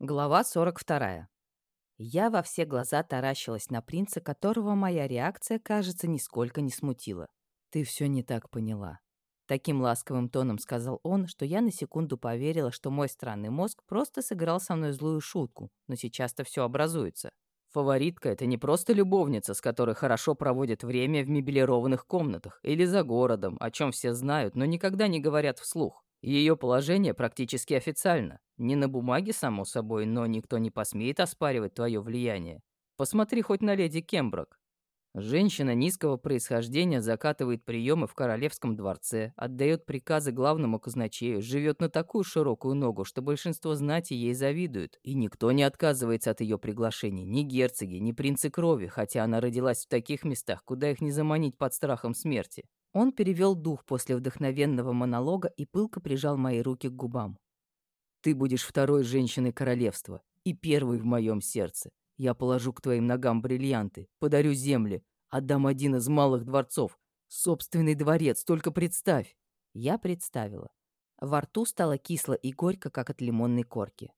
Глава 42. Я во все глаза таращилась на принца, которого моя реакция, кажется, нисколько не смутила. «Ты все не так поняла». Таким ласковым тоном сказал он, что я на секунду поверила, что мой странный мозг просто сыграл со мной злую шутку, но сейчас-то все образуется. Фаворитка — это не просто любовница, с которой хорошо проводит время в мебелированных комнатах или за городом, о чем все знают, но никогда не говорят вслух. Ее положение практически официально. Не на бумаге, само собой, но никто не посмеет оспаривать твое влияние. Посмотри хоть на леди Кемброк. Женщина низкого происхождения закатывает приемы в королевском дворце, отдает приказы главному казначею, живет на такую широкую ногу, что большинство знати ей завидуют, и никто не отказывается от ее приглашений, ни герцоги, ни принцы крови, хотя она родилась в таких местах, куда их не заманить под страхом смерти. Он перевел дух после вдохновенного монолога и пылко прижал мои руки к губам. «Ты будешь второй женщиной королевства и первой в моем сердце. Я положу к твоим ногам бриллианты, подарю земли, отдам один из малых дворцов, собственный дворец, только представь». Я представила. Во рту стало кисло и горько, как от лимонной корки.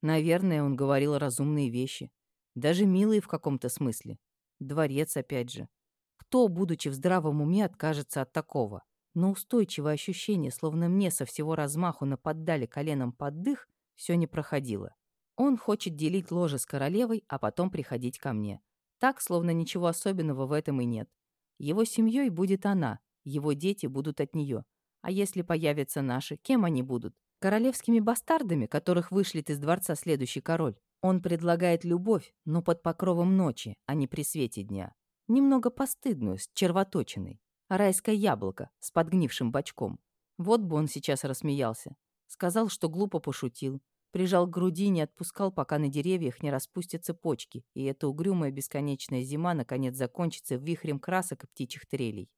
Наверное, он говорил разумные вещи. Даже милые в каком-то смысле. Дворец, опять же. Кто, будучи в здравом уме, откажется от такого? Но устойчивое ощущение, словно мне со всего размаху наподдали коленом под дых, все не проходило. Он хочет делить ложе с королевой, а потом приходить ко мне. Так, словно ничего особенного в этом и нет. Его семьей будет она, его дети будут от нее. А если появятся наши, кем они будут? Королевскими бастардами, которых вышлет из дворца следующий король. Он предлагает любовь, но под покровом ночи, а не при свете дня немного постыдную, с червоточиной. Райское яблоко с подгнившим бочком. Вот бы он сейчас рассмеялся. Сказал, что глупо пошутил. Прижал к груди, не отпускал, пока на деревьях не распустятся почки, и эта угрюмая бесконечная зима наконец закончится вихрем красок и птичьих трелей.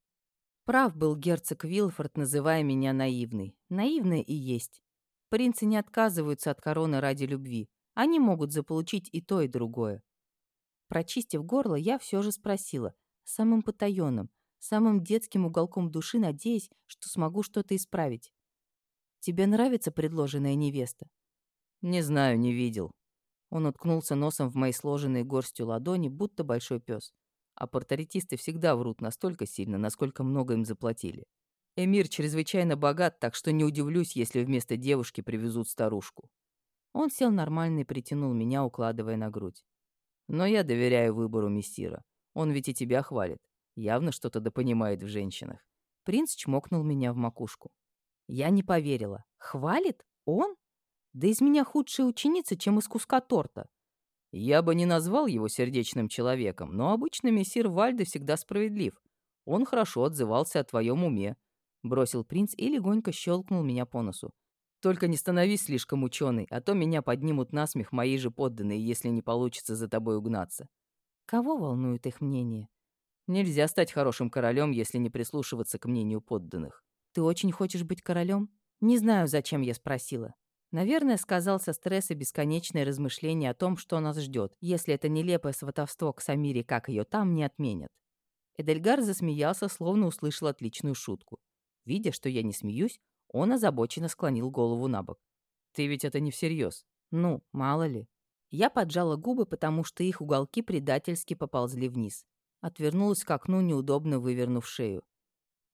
Прав был герцог Вилфорд, называя меня наивной. Наивная и есть. Принцы не отказываются от короны ради любви. Они могут заполучить и то, и другое. Прочистив горло, я все же спросила, самым потаенным, самым детским уголком души, надеясь, что смогу что-то исправить. «Тебе нравится предложенная невеста?» «Не знаю, не видел». Он уткнулся носом в мои сложенные горстью ладони, будто большой пес. А портретисты всегда врут настолько сильно, насколько много им заплатили. Эмир чрезвычайно богат, так что не удивлюсь, если вместо девушки привезут старушку. Он сел нормально и притянул меня, укладывая на грудь. Но я доверяю выбору мессира. Он ведь и тебя хвалит. Явно что-то допонимает в женщинах. Принц чмокнул меня в макушку. Я не поверила. Хвалит? Он? Да из меня худшая ученица, чем из куска торта. Я бы не назвал его сердечным человеком, но обычно мессир Вальде всегда справедлив. Он хорошо отзывался о твоем уме. Бросил принц и легонько щелкнул меня по носу. Только не становись слишком ученый, а то меня поднимут на смех мои же подданные, если не получится за тобой угнаться. Кого волнует их мнение? Нельзя стать хорошим королем, если не прислушиваться к мнению подданных. Ты очень хочешь быть королем? Не знаю, зачем я спросила. Наверное, сказался стресс и бесконечное размышление о том, что нас ждет, если это нелепое сватовство к Самире, как ее там, не отменят. Эдельгар засмеялся, словно услышал отличную шутку. Видя, что я не смеюсь, он озабоченно склонил голову на бок. «Ты ведь это не всерьез. Ну, мало ли». Я поджала губы, потому что их уголки предательски поползли вниз. Отвернулась к окну, неудобно вывернув шею.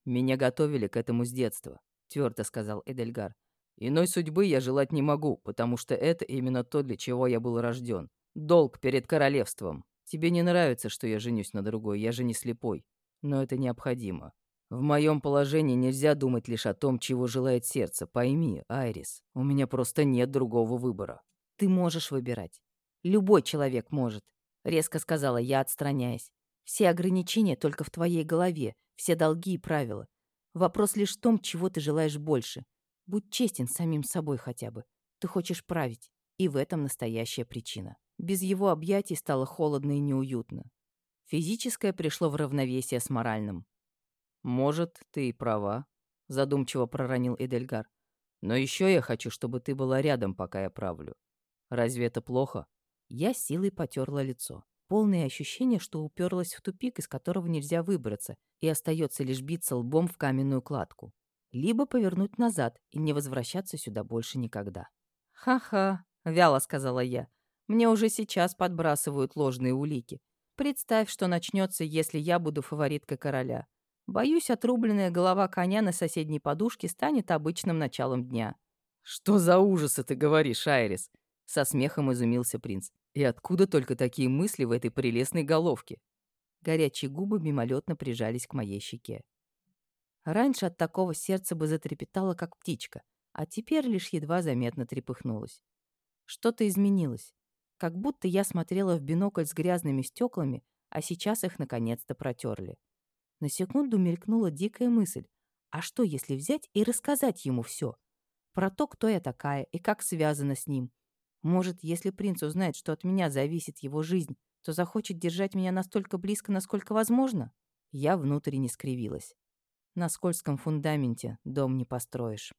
«Меня готовили к этому с детства», — твердо сказал Эдельгар. «Иной судьбы я желать не могу, потому что это именно то, для чего я был рожден. Долг перед королевством. Тебе не нравится, что я женюсь на другой, я же не слепой. Но это необходимо. В моем положении нельзя думать лишь о том, чего желает сердце. Пойми, Айрис, у меня просто нет другого выбора. Ты можешь выбирать. Любой человек может, резко сказала я, отстраняясь. Все ограничения только в твоей голове, все долги и правила. Вопрос лишь в том, чего ты желаешь больше. Будь честен самим собой хотя бы. Ты хочешь править, и в этом настоящая причина. Без его объятий стало холодно и неуютно. Физическое пришло в равновесие с моральным. «Может, ты и права», — задумчиво проронил Эдельгар. «Но еще я хочу, чтобы ты была рядом, пока я правлю. Разве это плохо?» Я силой потерла лицо. Полное ощущение, что уперлась в тупик, из которого нельзя выбраться, и остается лишь биться лбом в каменную кладку. Либо повернуть назад и не возвращаться сюда больше никогда. «Ха-ха», — вяло сказала я. «Мне уже сейчас подбрасывают ложные улики. Представь, что начнется, если я буду фавориткой короля. Боюсь, отрубленная голова коня на соседней подушке станет обычным началом дня». «Что за ужасы ты говоришь, Айрис?» — со смехом изумился принц. «И откуда только такие мысли в этой прелестной головке?» Горячие губы мимолетно прижались к моей щеке. Раньше от такого сердце бы затрепетало, как птичка, а теперь лишь едва заметно трепыхнулось. Что-то изменилось. Как будто я смотрела в бинокль с грязными стеклами, а сейчас их наконец-то протерли. На секунду мелькнула дикая мысль. А что, если взять и рассказать ему все? Про то, кто я такая и как связана с ним. Может, если принц узнает, что от меня зависит его жизнь, то захочет держать меня настолько близко, насколько возможно? Я внутренне скривилась. На скользком фундаменте дом не построишь.